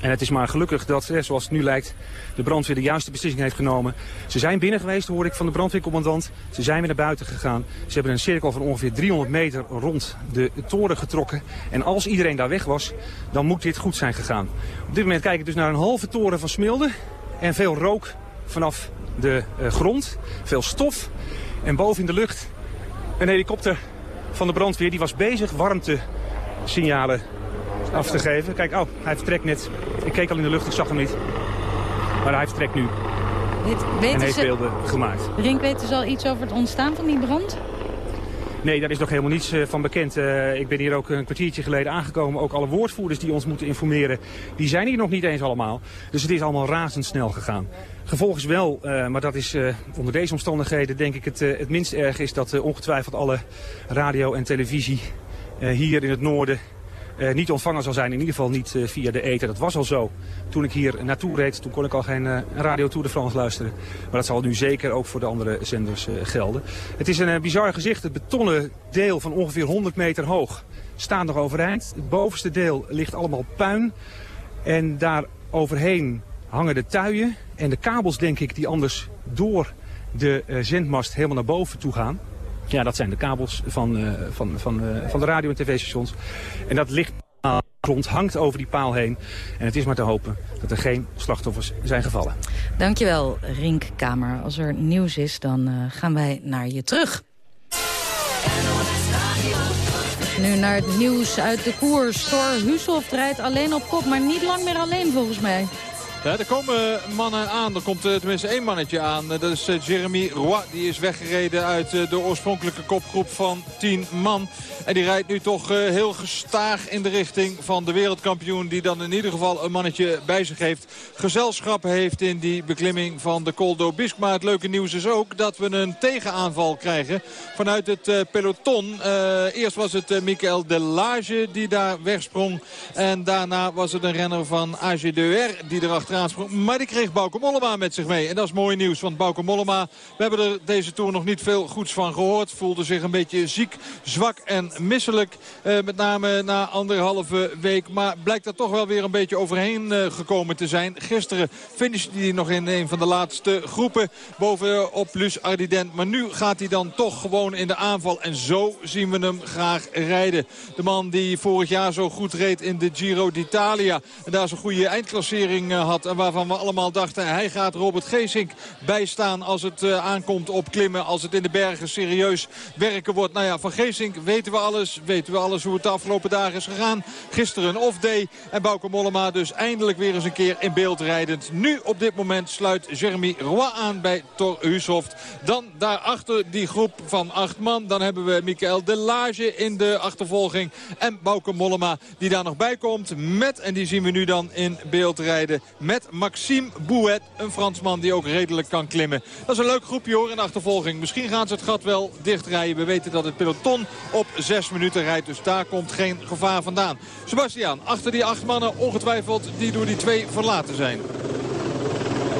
En het is maar gelukkig dat, zoals het nu lijkt, de brandweer de juiste beslissing heeft genomen. Ze zijn binnen geweest, hoor ik van de brandweercommandant. Ze zijn weer naar buiten gegaan. Ze hebben een cirkel van ongeveer 300 meter rond de toren getrokken. En als iedereen daar weg was, dan moet dit goed zijn gegaan. Op dit moment kijk ik dus naar een halve toren van Smilde. En veel rook vanaf de uh, grond, veel stof. En boven in de lucht een helikopter van de brandweer. Die was bezig warmtesignalen af te geven. Kijk, oh, hij vertrekt net. Ik keek al in de lucht, ik zag hem niet. Maar hij vertrekt nu. Weet, en heeft ze, beelden gemaakt. Rink, weten ze al iets over het ontstaan van die brand? Nee, daar is nog helemaal niets uh, van bekend. Uh, ik ben hier ook een kwartiertje geleden aangekomen. Ook alle woordvoerders die ons moeten informeren, die zijn hier nog niet eens allemaal. Dus het is allemaal razendsnel gegaan. Gevolg is wel, uh, maar dat is onder deze omstandigheden denk ik het, het minst erg... is dat ongetwijfeld alle radio en televisie hier in het noorden niet ontvangen zal zijn. In ieder geval niet uh, via de eten. Dat was al zo. Toen ik hier naartoe reed, toen kon ik al geen uh, Radio Tour de France luisteren. Maar dat zal nu zeker ook voor de andere zenders gelden. Het is een bizar gezicht. Het betonnen deel van ongeveer 100 meter hoog staat nog overeind. Het bovenste deel ligt allemaal puin. En daar overheen hangen de tuien en de kabels, denk ik, die anders door de zendmast helemaal naar boven toe gaan. Ja, dat zijn de kabels van, uh, van, van, uh, van de radio- en tv-stations. En dat licht grond hangt over die paal heen. En het is maar te hopen dat er geen slachtoffers zijn gevallen. Dankjewel, Rink Kamer. Als er nieuws is, dan uh, gaan wij naar je terug. Nu naar het nieuws uit de koers. Thor Hushoft rijdt alleen op kop, maar niet lang meer alleen volgens mij. Er komen mannen aan. Er komt uh, tenminste één mannetje aan. Uh, dat is uh, Jeremy Roy. Die is weggereden uit de oorspronkelijke kopgroep van 10 man. En die rijdt nu toch heel gestaag in de richting van de wereldkampioen. Die dan in ieder geval een mannetje bij zich heeft. Gezelschap heeft in die beklimming van de Col d'Aubisque. Maar het leuke nieuws is ook dat we een tegenaanval krijgen vanuit het peloton. eerst was het Michael Delage die daar wegsprong. En daarna was het een renner van AG2R die erachter maar die kreeg Bauke Mollema met zich mee. En dat is mooi nieuws, want Bauke Mollema... we hebben er deze Tour nog niet veel goeds van gehoord. Voelde zich een beetje ziek, zwak en misselijk. Eh, met name na anderhalve week. Maar blijkt er toch wel weer een beetje overheen eh, gekomen te zijn. Gisteren finishte hij nog in een van de laatste groepen. Bovenop Lus Ardident. Maar nu gaat hij dan toch gewoon in de aanval. En zo zien we hem graag rijden. De man die vorig jaar zo goed reed in de Giro d'Italia. En daar zo'n goede eindklassering uh, en waarvan we allemaal dachten hij gaat Robert Geesink bijstaan als het uh, aankomt op klimmen. Als het in de bergen serieus werken wordt. Nou ja, van Geesink weten we alles. Weten we alles hoe het de afgelopen dagen is gegaan. Gisteren een off-day. En Bauke Mollema dus eindelijk weer eens een keer in beeld rijdend. Nu op dit moment sluit Jeremy Roy aan bij Thor Hushoft. Dan daarachter die groep van acht man. Dan hebben we Michael Delage in de achtervolging. En Bauke Mollema die daar nog bij komt. Met, en die zien we nu dan in beeld rijden. Maxime Bouet. Een Fransman die ook redelijk kan klimmen. Dat is een leuk groepje hoor in de achtervolging. Misschien gaan ze het gat wel dichtrijden. We weten dat het peloton op zes minuten rijdt. Dus daar komt geen gevaar vandaan. Sebastian, achter die acht mannen ongetwijfeld die door die twee verlaten zijn.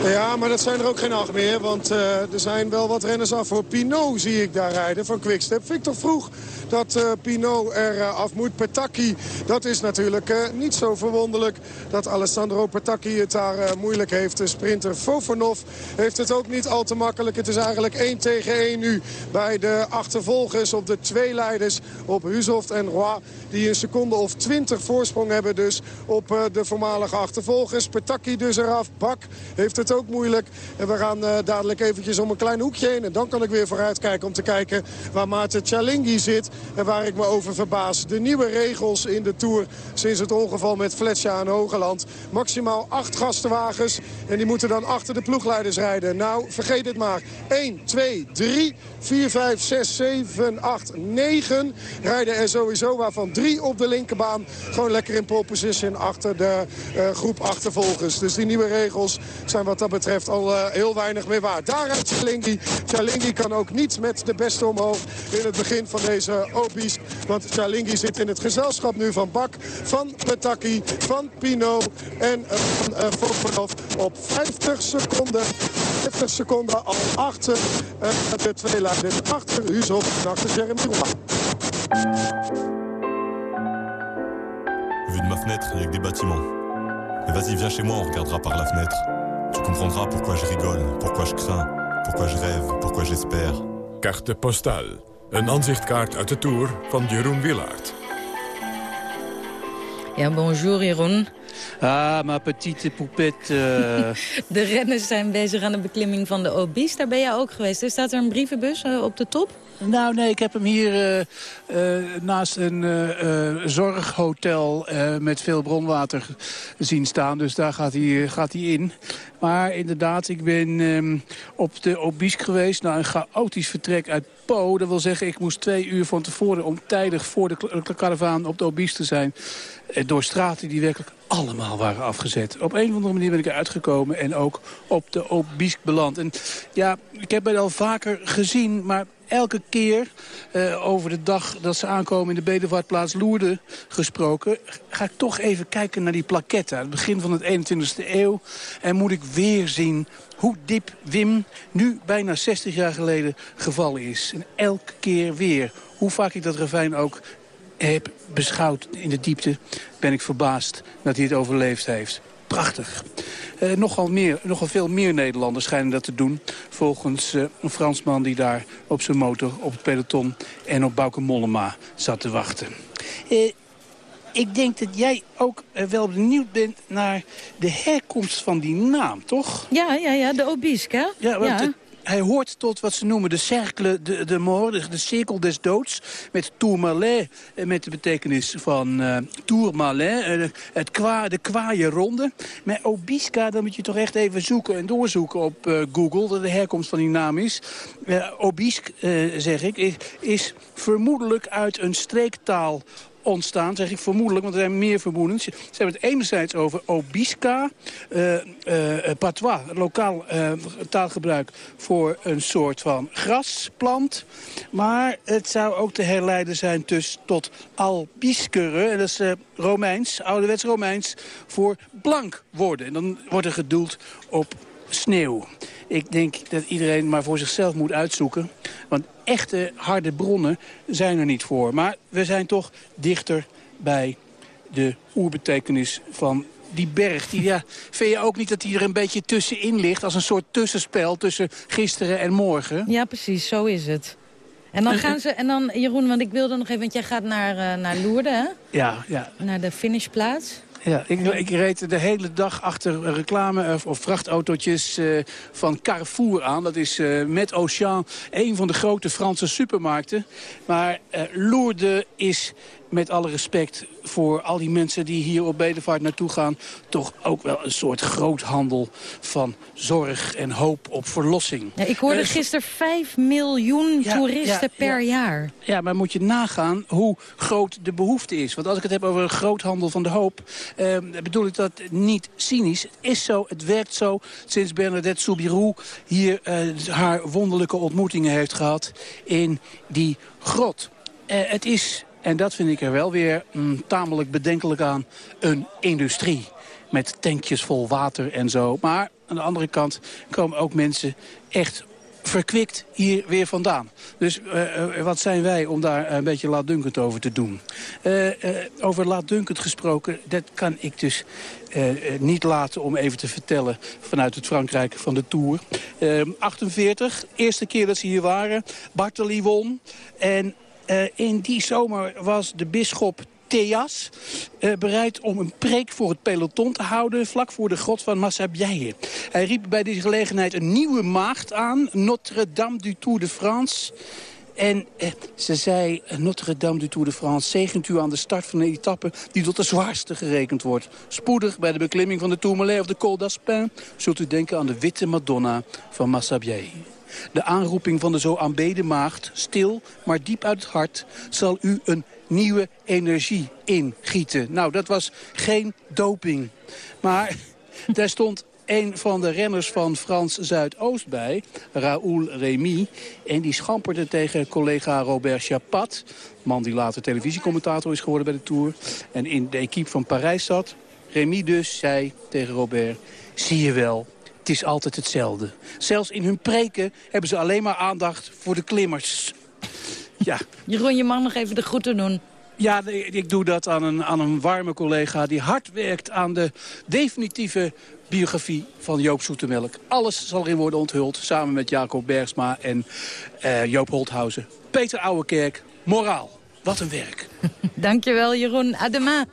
Ja, maar dat zijn er ook geen acht meer. Want uh, er zijn wel wat renners af voor Pinot zie ik daar rijden van Quickstep. Victor vroeg dat uh, Pinot er uh, af moet. Petacchi, dat is natuurlijk niet zo verwonderlijk dat Alessandro Petacchi het daar moeilijk heeft. De sprinter Fofanov heeft het ook niet al te makkelijk. Het is eigenlijk 1 tegen 1 nu bij de achtervolgers op de twee leiders op Huzoft en Roy. Die een seconde of 20 voorsprong hebben dus op de voormalige achtervolgers. Petacchi dus eraf. Bak heeft het ook moeilijk. En we gaan dadelijk eventjes om een klein hoekje heen. En dan kan ik weer vooruit kijken om te kijken waar Maarten Chalingi zit. En waar ik me over verbaas. De nieuwe regels in de Tour sinds het ongeval met Fletcher aan Hogeland. Maximaal acht gastenwagens. En die moeten dan achter de ploegleiders rijden. Nou, vergeet het maar. 1, 2, 3, 4, 5, 6, 7, 8, 9 rijden er sowieso. Waarvan drie op de linkerbaan. Gewoon lekker in pole position achter de uh, groep achtervolgers. Dus die nieuwe regels zijn wat betreft al uh, heel weinig meer waard. Daar rijdt Chalingi. Chalingi kan ook niet met de beste omhoog in het begin van deze Obis. Want Chalingi zit in het gezelschap nu van Bak, van Petaki, van Pino en uh, van uh, op 50 seconden. 50 seconden al achter de twee leiders. Achter Huzov en achter Jeremy de ma fenêtre, il y a que des bâtiments. Vas-y, viens chez moi, on regardera par la fenêtre. Tu comprendras pourquoi je rigole, pourquoi je crains, pourquoi je rêve, pourquoi j'espère. Carte postale. Een aanzichtkaart uit de Tour van Jeroen Willaert. Ja, bonjour Jeroen. Ah, ma petite poupette. Uh... de renners zijn bezig aan de beklimming van de Obis. Daar ben jij ook geweest. Er staat er een brievenbus uh, op de top? Nou, nee, ik heb hem hier uh, uh, naast een uh, zorghotel met veel bronwater zien staan. Dus daar gaat hij, gaat hij in. Maar inderdaad, ik ben um, op de Obisque geweest. Nou, een chaotisch vertrek uit Po. Dat wil zeggen, ik moest twee uur van tevoren... om tijdig voor de karavaan op de Obisque te zijn... door straten die werkelijk allemaal waren afgezet. Op een of andere manier ben ik eruit gekomen en ook op de Obisque beland. En ja, ik heb het al vaker gezien, maar elke keer uh, over de dag dat ze aankomen in de bedevaartplaats Loerden gesproken... ga ik toch even kijken naar die plaquette. Het begin van het 21e eeuw. En moet ik weer zien hoe diep Wim nu bijna 60 jaar geleden gevallen is. En elke keer weer. Hoe vaak ik dat ravijn ook heb beschouwd in de diepte... ben ik verbaasd dat hij het overleefd heeft. Prachtig. Uh, nogal, meer, nogal veel meer Nederlanders schijnen dat te doen. Volgens uh, een Fransman die daar op zijn motor, op het peloton... en op Bauke Mollema zat te wachten. Uh, ik denk dat jij ook wel benieuwd bent naar de herkomst van die naam, toch? Ja, ja, ja, de Obisque, hè? Ja, want ja. Het, hij hoort tot wat ze noemen de cercle de, de mort, de, cirkel des doods. Met tourmalet, eh, met de betekenis van uh, tourmalet, uh, het kwa, de kwaaie ronde. Maar Obisca, dan moet je toch echt even zoeken en doorzoeken op Google, dat de herkomst van die naam is. Obisk, zeg ik, is, is vermoedelijk uit een streektaal ontstaan, zeg ik vermoedelijk, want er zijn meer vermoedens. Ze hebben het enerzijds over Obisca, uh, patois, lokaal taalgebruik voor een soort van grasplant. Maar het zou ook te herleiden zijn dus tot albiskere, en dat is Romeins, ouderwets Romeins, voor blank worden. En dan wordt er gedoeld op sneeuw. Ik denk dat iedereen maar voor zichzelf moet uitzoeken. Want echte harde bronnen zijn er niet voor. Maar we zijn toch dichter bij de oerbetekenis van die berg. Die, ja, vind je ook niet dat die er een beetje tussenin ligt... als een soort tussenspel tussen gisteren en morgen? Ja, precies. Zo is het. En dan gaan ze, en dan Jeroen, want ik wilde nog even, want jij gaat naar, uh, naar Lourdes, hè? Ja, ja. Naar de finishplaats. Ja, ik, ik, reed de hele dag achter reclame of, of vrachtautootjes uh, van Carrefour aan. Dat is uh, met Auchan een van de grote Franse supermarkten. Maar Lourdes is met alle respect voor al die mensen die hier op Bedevaart naartoe gaan... toch ook wel een soort groothandel van zorg en hoop op verlossing. Ja, ik hoorde uh, gisteren 5 miljoen ja, toeristen ja, per jaar. Ja, maar moet je nagaan hoe groot de behoefte is. Want als ik het heb over een groothandel van de hoop... Uh, bedoel ik dat niet cynisch. Het is zo, het werkt zo sinds Bernadette Soubirou... hier uh, haar wonderlijke ontmoetingen heeft gehad in die grot. Uh, het is en dat vind ik er wel weer mm, tamelijk bedenkelijk aan. Een industrie met tankjes vol water en zo. Maar aan de andere kant komen ook mensen echt verkwikt hier weer vandaan. Dus uh, wat zijn wij om daar een beetje laatdunkend over te doen? Uh, over laatdunkend gesproken, dat kan ik dus niet laten om even te vertellen... vanuit het Frankrijk van de Tour. 48, eerste keer dat ze hier waren. Bartoli won. En uh, in die zomer was de bisschop Theas uh, bereid om een preek voor het peloton te houden... vlak voor de grot van Massabielle. Hij riep bij deze gelegenheid een nieuwe maagd aan... Notre-Dame du Tour de France... En eh, ze zei, Notre-Dame du Tour de France zegent u aan de start van een etappe die tot de zwaarste gerekend wordt. Spoedig bij de beklimming van de Tourmalet of de Col d'Aspin zult u denken aan de witte Madonna van Massabielle. De aanroeping van de zo aanbeden maagd, stil, maar diep uit het hart... zal u een nieuwe energie ingieten. Nou, dat was geen doping. Maar daar stond een van de renners van Frans Zuidoost bij, Raoul Remy. En die schamperde tegen collega Robert Chapat. Man die later televisiecommentator is geworden bij de Tour. En in de equipe van Parijs zat. Remy dus zei tegen Robert, zie je wel, het is altijd hetzelfde. Zelfs in hun preken hebben ze alleen maar aandacht voor de klimmers. Ja. Jeroen, je mag nog even de groeten doen. Ja, ik doe dat aan een, aan een warme collega die hard werkt aan de definitieve biografie van Joop Zoetemelk. Alles zal erin worden onthuld, samen met Jacob Bergsma en uh, Joop Holthausen. Peter Ouwekerk, moraal. Wat een werk. Dankjewel, Jeroen. Adema.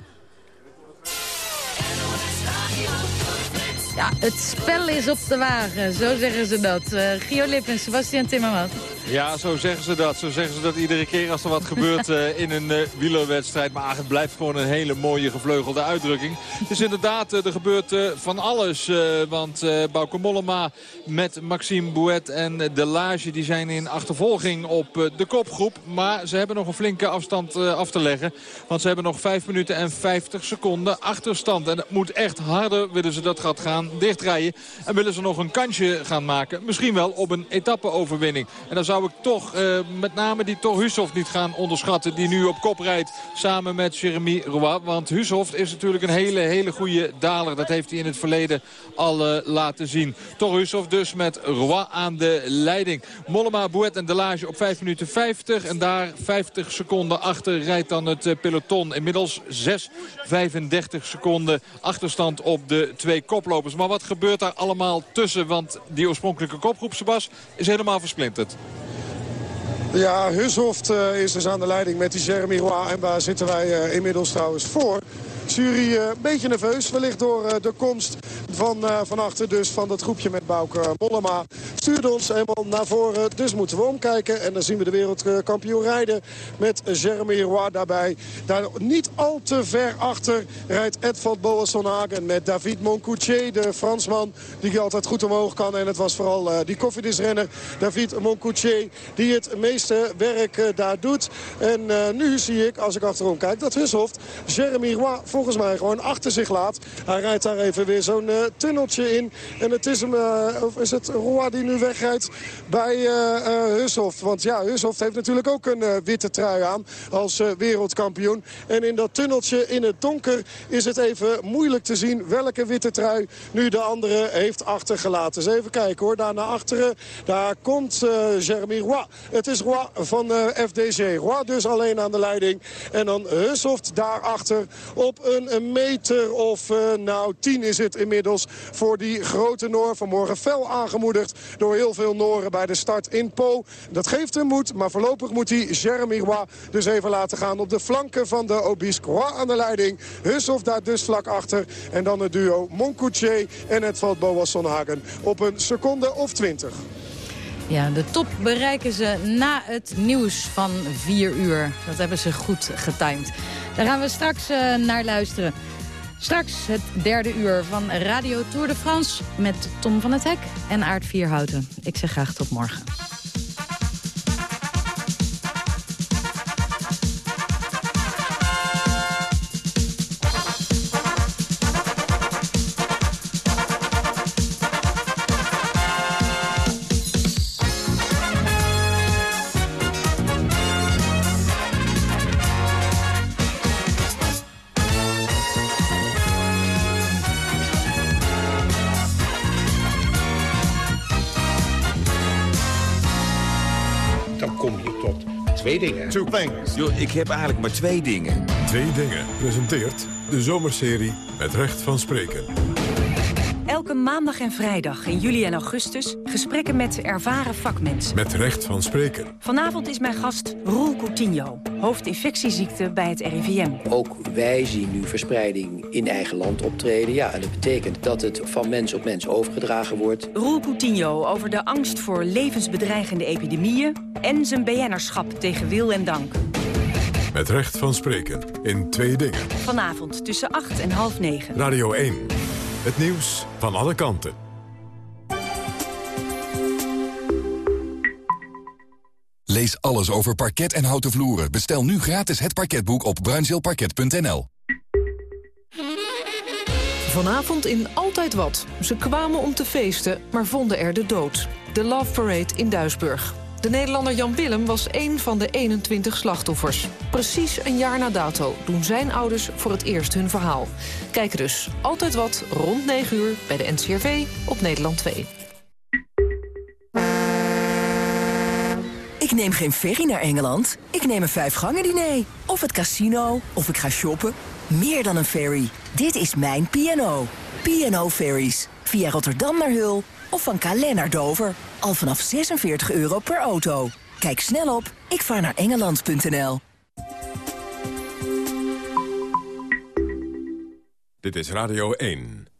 Het spel is op de wagen, zo zeggen ze dat. Uh, Gio Lip en Sebastian Timmerman. Ja, zo zeggen ze dat. Zo zeggen ze dat iedere keer als er wat gebeurt uh, in een uh, wielerwedstrijd. Maar het blijft gewoon een hele mooie gevleugelde uitdrukking. Het is inderdaad, er gebeurt van alles. want Bauke Mollema met Maxime Bouet en De Lage... die zijn in achtervolging op de kopgroep. Maar ze hebben nog een flinke afstand af te leggen. Want ze hebben nog 5 minuten en 50 seconden achterstand. En het moet echt harder willen ze dat gaat gaan dichtrijden. En willen ze nog een kansje gaan maken. Misschien wel op een etappe-overwinning. En dan zou ik toch uh, met name die Thor Hushoff niet gaan onderschatten. Die nu op kop rijdt samen met Jeremy Roy. Want Hushoff is natuurlijk een hele, hele goede daler. Dat heeft hij in het verleden al uh, laten zien. Hushoff dus met Roy aan de leiding. Mollema, Bouet en Delage op 5 minuten 50. En daar 50 seconden achter rijdt dan het uh, peloton. Inmiddels 6, 35 seconden achterstand op de twee koplopers. Maar wat gebeurt daar allemaal tussen? Want die oorspronkelijke kopgroep, Sebas, is helemaal versplinterd. Ja, Hushoft uh, is dus aan de leiding met die Jeremy Roy. En waar zitten wij uh, inmiddels trouwens voor? Jury uh, een beetje nerveus. Wellicht door de komst van, van achter dus van dat groepje met Bouke Mollema. Stuurde ons helemaal naar voren. Dus moeten we omkijken. En dan zien we de wereldkampioen rijden met Jeremy Roy daarbij. Daar niet al te ver achter rijdt Edvald Boasson-Hagen met David Moncoutier, de Fransman. Die altijd goed omhoog kan. En het was vooral uh, die koffiedisrenner David Moncoutier die het meeste werk uh, daar doet. En uh, nu zie ik, als ik achterom kijk, dat Hushoft Jeremy Roy volgens mij gewoon achter zich laat. Hij rijdt daar even weer zo'n tunneltje in. En het is hem, of is het Roy die wegrijdt bij Hushoft. Want ja, Hushoft heeft natuurlijk ook een witte trui aan als wereldkampioen. En in dat tunneltje in het donker is het even moeilijk te zien welke witte trui nu de andere heeft achtergelaten. Dus even kijken hoor, daar naar achteren. Daar komt Jeremy Roy. Het is Roy van uh, FDG. Roy dus alleen aan de leiding. En dan Hussoft daarachter op een meter of nou tien is het inmiddels voor die grote Noor. Vanmorgen fel aangemoedigd door heel veel Noren bij de start in Po. Dat geeft hem moed, maar voorlopig moet hij Jeremy dus even laten gaan op de flanken van de Obisque. Aan de leiding. Hussoft daar dus vlak achter. En dan het duo Moncoutier en het valt Boas Sonhagen op een seconde of twintig. Ja, de top bereiken ze na het nieuws van 4 uur. Dat hebben ze goed getimed. Daar gaan we straks uh, naar luisteren. Straks het derde uur van Radio Tour de France... met Tom van het Hek en Aard Vierhouten. Ik zeg graag tot morgen. Twee dingen. Two things. Yo, ik heb eigenlijk maar twee dingen. Twee dingen presenteert de zomerserie Het Recht van Spreken. Elke maandag en vrijdag in juli en augustus gesprekken met ervaren vakmensen. Met recht van spreken. Vanavond is mijn gast Roel Coutinho, hoofdinfectieziekte bij het RIVM. Ook wij zien nu verspreiding in eigen land optreden. Ja, en dat betekent dat het van mens op mens overgedragen wordt. Roel Coutinho over de angst voor levensbedreigende epidemieën... en zijn BN'erschap tegen wil en dank. Met recht van spreken in twee dingen. Vanavond tussen 8 en half 9. Radio 1. Het nieuws van alle kanten. Lees alles over parket en houten vloeren. Bestel nu gratis het parketboek op bruinzeelparket.nl. Vanavond in Altijd Wat. Ze kwamen om te feesten, maar vonden er de dood. De Love Parade in Duisburg. De Nederlander Jan Willem was één van de 21 slachtoffers. Precies een jaar na dato doen zijn ouders voor het eerst hun verhaal. Kijk dus altijd wat rond 9 uur bij de NCRV op Nederland 2. Ik neem geen ferry naar Engeland. Ik neem een vijfgangen diner. Of het casino. Of ik ga shoppen. Meer dan een ferry. Dit is mijn P&O. P&O Ferries. Via Rotterdam naar Hul of van Calais naar Dover. Al vanaf 46 euro per auto. Kijk snel op ikvaarnaarengeland.nl. Dit is Radio 1.